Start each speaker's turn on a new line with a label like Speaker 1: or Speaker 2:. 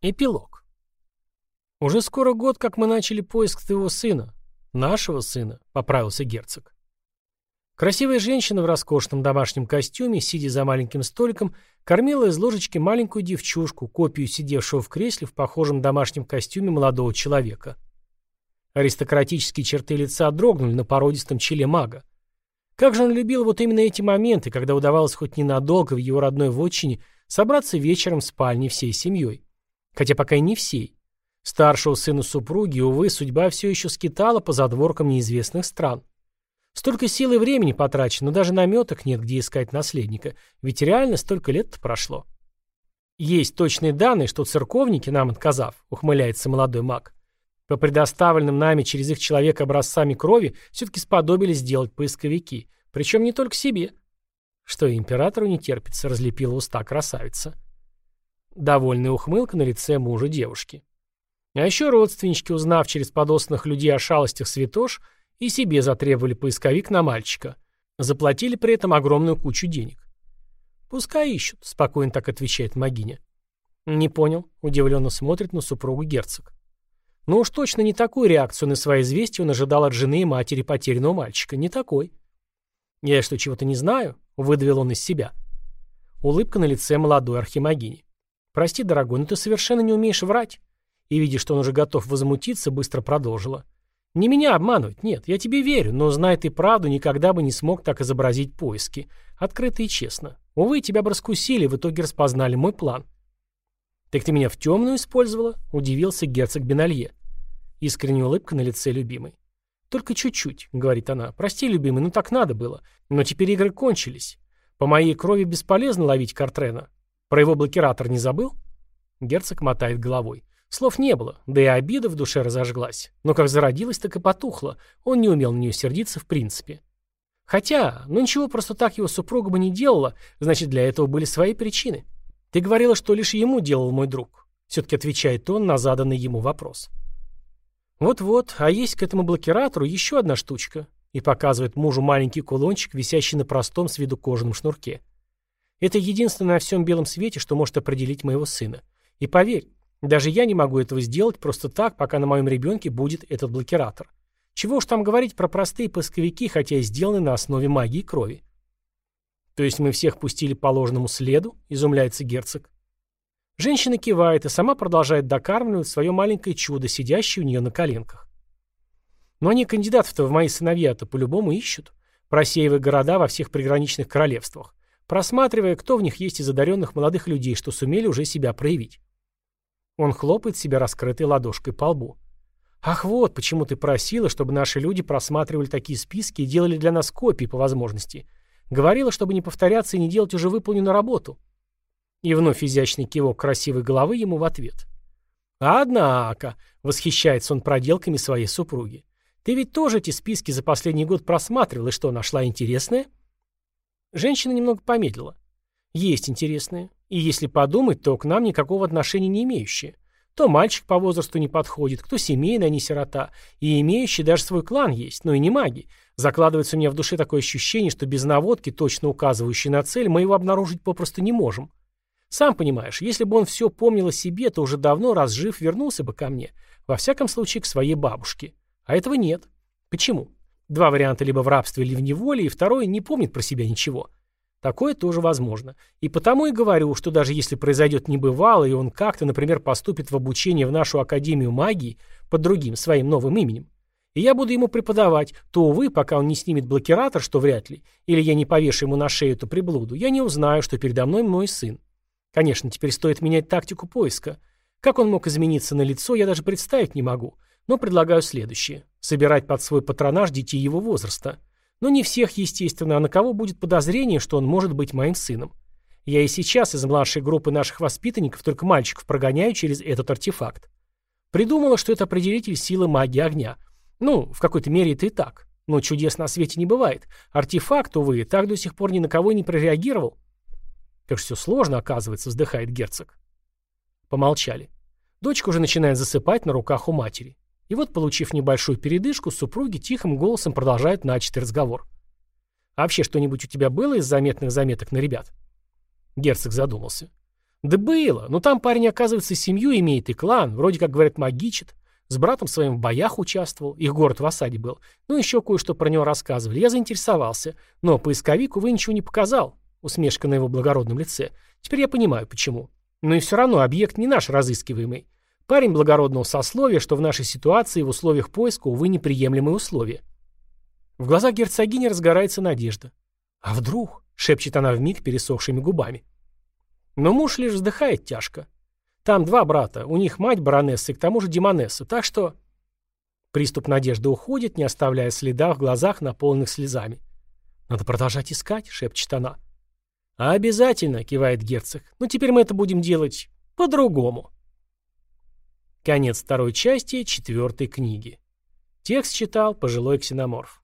Speaker 1: Эпилог. «Уже скоро год, как мы начали поиск твоего сына. Нашего сына», — поправился герцог. Красивая женщина в роскошном домашнем костюме, сидя за маленьким столиком, кормила из ложечки маленькую девчушку, копию сидевшего в кресле в похожем домашнем костюме молодого человека. Аристократические черты лица дрогнули на породистом челе мага. Как же он любил вот именно эти моменты, когда удавалось хоть ненадолго в его родной вотчине собраться вечером в спальне всей семьей. Хотя пока и не всей. Старшего сына супруги, увы, судьба все еще скитала по задворкам неизвестных стран. Столько сил и времени потрачено, но даже наметок нет, где искать наследника, ведь реально столько лет прошло. Есть точные данные, что церковники, нам отказав, ухмыляется молодой маг, по предоставленным нами через их человека образцами крови все-таки сподобились сделать поисковики, причем не только себе. Что императору не терпится, разлепила уста красавица. Довольная ухмылка на лице мужа девушки. А еще родственнички, узнав через подосланных людей о шалостях святош, и себе затребовали поисковик на мальчика. Заплатили при этом огромную кучу денег. «Пускай ищут», — спокойно так отвечает Магиня. «Не понял», — удивленно смотрит на супругу герцог. Но уж точно не такую реакцию на свои известия он ожидал от жены и матери потерянного мальчика. Не такой. «Я что, чего-то не знаю?» — выдавил он из себя. Улыбка на лице молодой архимагини. «Прости, дорогой, но ты совершенно не умеешь врать». И, видя, что он уже готов возмутиться, быстро продолжила. «Не меня обманывать, нет, я тебе верю, но, зная ты правду, никогда бы не смог так изобразить поиски. Открыто и честно. Увы, тебя бы раскусили, в итоге распознали мой план». «Так ты меня в темную использовала?» — удивился герцог Беналье. Искренняя улыбка на лице любимой. «Только чуть-чуть», — говорит она. «Прости, любимый, ну так надо было. Но теперь игры кончились. По моей крови бесполезно ловить Картрена. Про его блокиратор не забыл?» Герцог мотает головой. Слов не было, да и обида в душе разожглась. Но как зародилась, так и потухла. Он не умел на нее сердиться в принципе. Хотя, ну ничего просто так его супруга бы не делала, значит, для этого были свои причины. Ты говорила, что лишь ему делал мой друг. Все-таки отвечает он на заданный ему вопрос. Вот-вот, а есть к этому блокиратору еще одна штучка. И показывает мужу маленький кулончик, висящий на простом с виду кожаном шнурке. Это единственное на всем белом свете, что может определить моего сына. И поверь, даже я не могу этого сделать просто так, пока на моем ребенке будет этот блокиратор. Чего уж там говорить про простые поисковики, хотя и сделаны на основе магии крови. То есть мы всех пустили по ложному следу, изумляется герцог. Женщина кивает и сама продолжает докармливать свое маленькое чудо, сидящее у нее на коленках. Но они кандидатов-то в мои сыновья-то по-любому ищут, просеивая города во всех приграничных королевствах просматривая, кто в них есть из одаренных молодых людей, что сумели уже себя проявить. Он хлопает себя раскрытой ладошкой по лбу. «Ах вот, почему ты просила, чтобы наши люди просматривали такие списки и делали для нас копии по возможности. Говорила, чтобы не повторяться и не делать уже выполненную работу». И вновь изящный кивок красивой головы ему в ответ. «Однако», — восхищается он проделками своей супруги, «ты ведь тоже эти списки за последний год просматривал, и что, нашла интересное?» Женщина немного помедлила. Есть интересное. И если подумать, то к нам никакого отношения не имеющие. То мальчик по возрасту не подходит, кто семейный, а не сирота. И имеющий даже свой клан есть, но и не маги. Закладывается у меня в душе такое ощущение, что без наводки, точно указывающей на цель, мы его обнаружить попросту не можем. Сам понимаешь, если бы он все помнил о себе, то уже давно, раз жив, вернулся бы ко мне. Во всяком случае, к своей бабушке. А этого нет. Почему? Два варианта либо в рабстве, либо в неволе, и второй не помнит про себя ничего. Такое тоже возможно. И потому и говорю, что даже если произойдет небывало, и он как-то, например, поступит в обучение в нашу Академию магии под другим, своим новым именем, и я буду ему преподавать, то, увы, пока он не снимет блокиратор, что вряд ли, или я не повешу ему на шею эту приблуду, я не узнаю, что передо мной мой сын. Конечно, теперь стоит менять тактику поиска. Как он мог измениться на лицо, я даже представить не могу. Но предлагаю следующее. Собирать под свой патронаж детей его возраста. Но не всех, естественно, а на кого будет подозрение, что он может быть моим сыном. Я и сейчас из младшей группы наших воспитанников только мальчиков прогоняю через этот артефакт. Придумала, что это определитель силы магии огня. Ну, в какой-то мере это и так. Но чудес на свете не бывает. Артефакт, увы, так до сих пор ни на кого не прореагировал. Как же все сложно, оказывается, вздыхает герцог. Помолчали. Дочка уже начинает засыпать на руках у матери. И вот, получив небольшую передышку, супруги тихим голосом продолжают начатый разговор. «А вообще что-нибудь у тебя было из заметных заметок на ребят?» Герцог задумался. Да было, но там парень, оказывается, семью имеет и клан, вроде как, говорят, магичит. С братом своим в боях участвовал, их город в осаде был. Ну, еще кое-что про него рассказывали. Я заинтересовался. Но поисковик, увы, ничего не показал. Усмешка на его благородном лице. Теперь я понимаю, почему. Но и все равно объект не наш разыскиваемый. Парень благородного сословия, что в нашей ситуации в условиях поиска, увы, неприемлемые условия. В глазах герцогини разгорается надежда. «А вдруг?» — шепчет она вмиг пересохшими губами. Но муж лишь вздыхает тяжко. Там два брата, у них мать баронесса и к тому же демонесса, так что... Приступ надежды уходит, не оставляя следа в глазах, наполненных слезами. «Надо продолжать искать», — шепчет она. «Обязательно», — кивает герцог. «Но теперь мы это будем делать по-другому». Конец второй части четвертой книги. Текст читал пожилой ксеноморф.